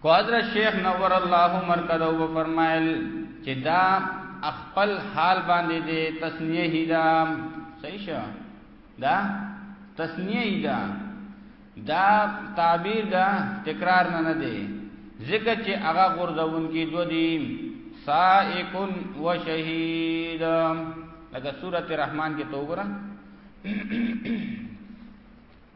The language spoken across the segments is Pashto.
کو حضرت شیخ نور الله مرکز او فرمایل چې دا خپل حال باندې دې تسنیه هیدا صحیح شه دا تسنیه هیدا دا تعبیر دا تکرار نه نه دی ذکر چې هغه غرزون کې دو دی سائق و شهید لکه سورته رحمان کې تو وګورئ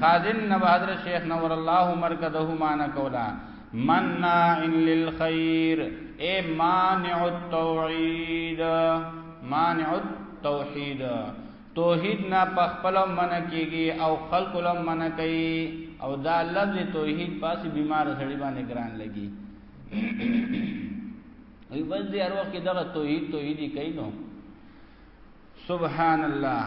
خازن نو حضرت شیخ نور الله مرکزه معنا کولا مناع للخير اي مانع التوحيد مانع التوحيد توحید نه پخپل من کیږي او خلق لم من کوي او دا لفظ توحید پاس بیمار سړی باندې ګران لګي ای بس دې ارو کې دغه توحید توحیدی کوي نو سبحان الله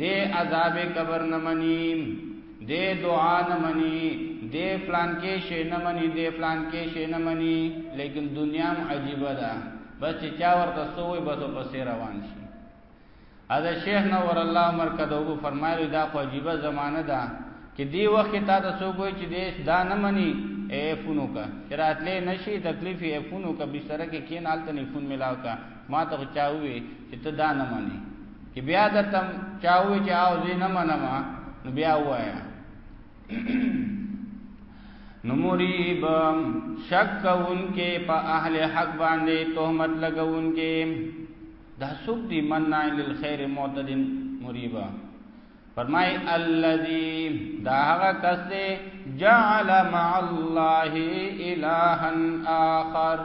دې عذاب قبر نه مني دې دعا نه مني دې پلان کې شي نه مني دې پلان کې شي نه مني لیکن دنیا هم عجیب ده بس چې چا ورته سوې بس په سیر روان شي اذا شیخ نور الله مرکزو فرمایلی دا خو عجیب زمانه ده چې دی وخت تا د سوګوي چې دیش دا نه مني اے فونو کا چراتلې نشي تکلیف اے فونو کا بستر کې کین حالت نه فون ملاو کا ما ته چاوي چې ته دا نه مني چې بیا درته چاوي چې او زه نه منم نو بیا وایا نو مریب شک کوونکې په اهل حق باندې تهمت لګوونکې دا سوق دی منع للخير معتد مریبا فرمای الذي دا هغه کس دی جعل مع الله الها اخر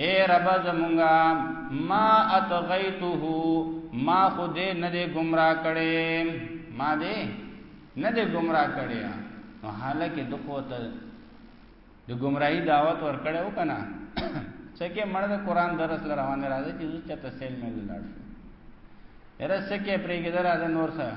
اے رب زمونږه ما اتغیته ما خو دې نه دې گمراه کړي ما دې نه دې گمراه کړي نو حالکه د قوت د گمراهی دعوت ور کړو کنه څکه مړ د قران درس لروانه راځي چې زوسته تسهیل مې لاړ شو هر څه کې پرېګدار اده نور سره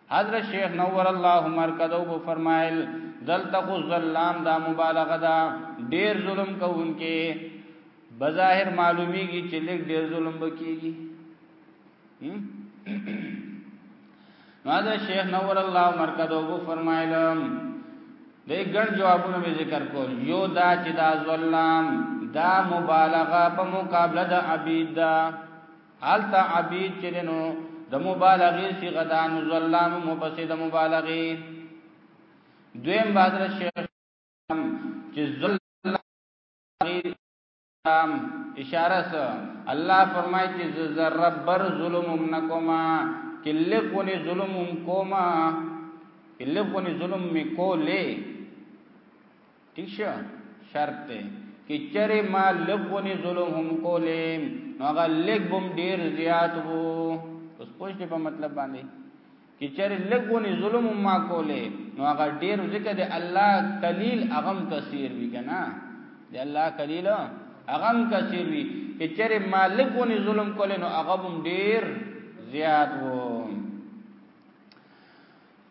حضرت شیخ نور الله مرکزو په فرمایل دلته خو ظلام دا مبالغه ده ډیر ظلم کوونکې بظاهر معلومیږي چې لیک ډیر ظلم وکيږي حضرت شیخ نور الله مرکزو په فرمایل د ګڼ جوابونه به ذکر کول یو دا چې دا ظلام دا مبالغه په مقابله د عبید ده التا عبید چرنو د مبالغه صيغه د ان ظلام مبسد مبالغه دویم بادر شیخ چې ظلم اشاره سره الله فرمایي چې ذره بر ظلم منکما کلکونی ظلم کوما کلکونی ظلم می کولې ٹھیک شو شرط ته کې چرې ما لغونی ظلم هم کولې نو هغه لګ بم ډیر زیات وو اوس پوښتنه په مطلب باندې کې چرې لګونی ظلم هم ما کولې نو هغه ډیر ذکر دی الله قلیل اغم کثیر وی کنه دی الله قلیل اغم کثیر وی کې چرې ما لګونی ظلم کولې نو هغه بم ډیر زیات وو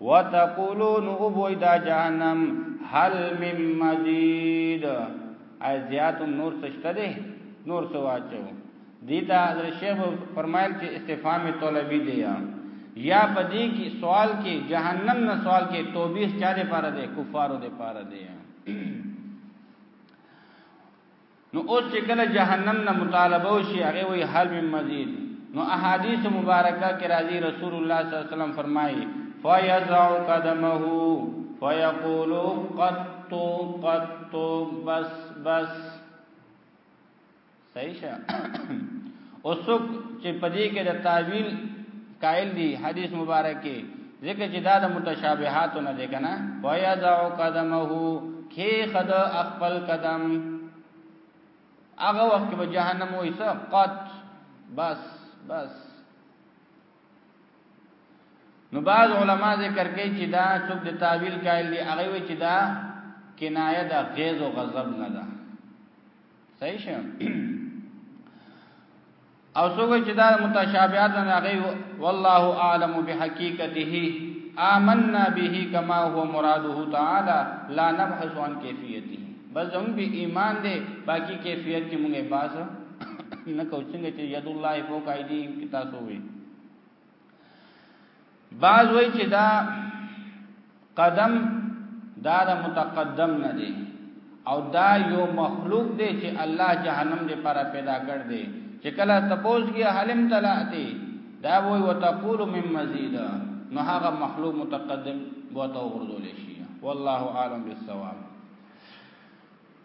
وتقولون ابوی دا جهنم هل من مزید ای زیات نور سشته ده نور سواچو دیتا حضرت شیخ فرمایل چې استفهام طلبی دی یا پدې کې سوال کې جهنم نه سوال کې توبیخ چا دې پاره ده کفارو دې پاره ده نو اوس چې کله جهنم نه مطالبه وشي هغه وی حل من مزید نو احادیث مبارکه کې راځي رسول الله صلی الله علیه وسلم فرمایي فیضع قدمه فیقول قط قط بس بس صحیح شه اوسوک چې پدې کې د تعویل قائل دي حدیث مبارک کې ځکه چې دا د متشابهات نه دی کنه ويذع قدمه کې خد خپل قدم هغه وخت به جهنم وې څه قط بس بس نو بعض علما ذکر کوي چې دا څوک د تعویل قائل دي هغه وی چې دا کنایه د غیظ او غضب نه ده صحیح شه او څوک چې دا متشابهات نه هغه والله اعلم بحقیقته آمنا به کما هو مراده تعالی لا نبحث عن کیفیته بس هم به ایمان دی باقی کیفیت کې موږ باسه نه کو څنګه چې ید الله فوق ایدیهم کی تاسو وي بعض وای چې دا قدم دا د متقدم نه دی او دا یو مخلوق دی چې الله جهنم دې پر پیدا کړ دی چې کله تپوس کې حلم تلاتی دا وای وتقول من مزید نو هغه مخلوق متقدم بوته ورزول شي والله عالم بالصواب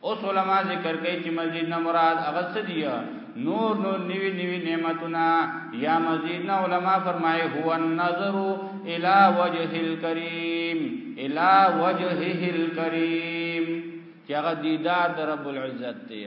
اوس علما ذکر کوي چې مزید نه مراد هغه څه دی نور نور نیوی نیوی نعمتونه یا مزید نه علما فرمایي هو النظر الى وجه الكريم الى وجهه الكريم چې هغه دیدار د رب العزت دی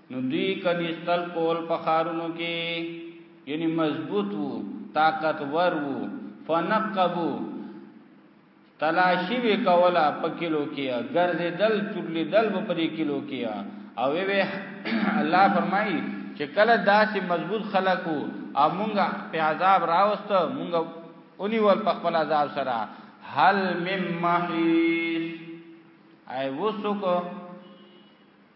نو دوی کدی خپل کول په خارونو کې یعنی مضبوط وو طاقتور وو فنقبو تلاشی وی کولا په کلو کې ګرځې دل چورلې دل په دې کلو کې او وی الله فرمایي چې کله داسې مضبوط خلق وو او مونږه په عذاب راوست مونږه اونی ول په خپل عذاب سره هل مم محیس ای وسوک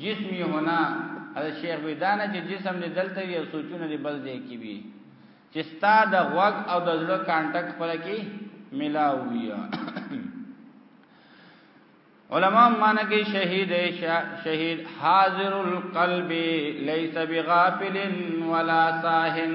جسم یې هنا د شیخ ویدانه چې جسم دې دلته وي او سوچونه دې بل ځای کې وي چې ستا د غوږ او د زړه کانټک خپل کې ملاوي علماء معنی کې شهید شهید حاضر القلب ليس بغافل ولا ساهن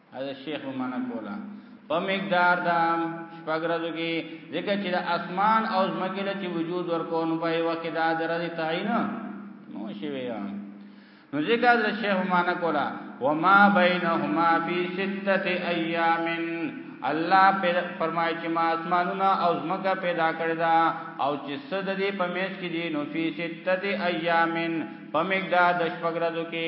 حضرت شیخ معنا کولا په مقدار دا شپږ ورځو کې ځکه چې د اسمان او زمکه له چې وجود ورکو نو په یو کې دا درځي تعین نو شي ویا نو ځکه حضرت شیخ معنا کولا وما بینهما فی سته ایام الله فرمایي چې ما اسمانونه او زمکه پیدا کړی دا او چې صد دې په میش کې دي نو فی سته ایامن په مقدار د شپږ ورځو کې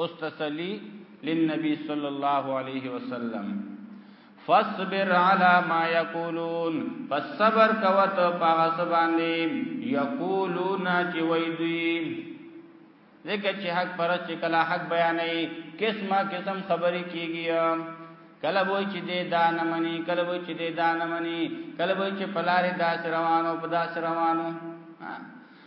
اوس تسلی للنبي صلی الله علیه وسلم فاصبر على ما يقولون فصبر کوت پاغه سباندې یقولون چې وای دوی ځکه چې حق پر چې کله حق بیانې قسمه قسم خبرې کیږي کله وای چې دې دا نه مني کله وای چې دې دا نه مني کله وای چې پلارې داس روانو په داس روانو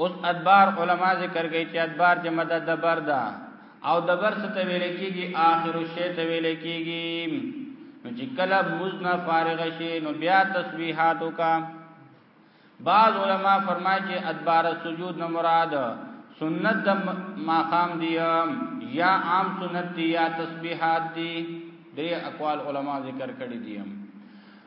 اوس ادبار علما ذکر کوي چې ادبار چې مدد د بر ده او د بر څه ته ویل کېږي آخر شی ته ویل کېږي نو چې کله مزنا فارغ شي نو بیا تسبیحات وکا بعض علما فرمایي چې ادبار سجود نه مراد سنت د ماقام دی یا عام سنت دی یا تسبیحات دی دې اقوال علما ذکر کړی دي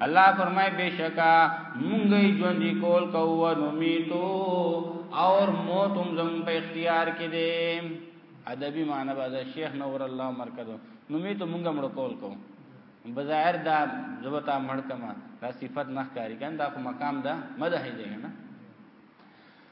الله فرمای بشکا مونږی ژوند کول کو و نمیتو اور موت هم زم په اختیار کې دي ادبی معنی باز شیخ نور الله مرکز نمیتو مونږه مړ کول کو بظاهر دا زبتا مړ کما دا صفت نه کاری کنه دا خو مقام دا مدح دی نه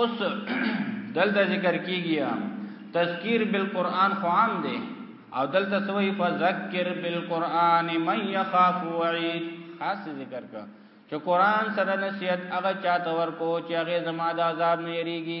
اوس دلته ذکر کیږي تذکیر بالقران خو عام دی او دلته سوې فذکر بالقران من يخاف وعید خاص ذکر کا چې قران سره نصیحت هغه چاته ورکو چې هغه زما د عذاب نه یریږي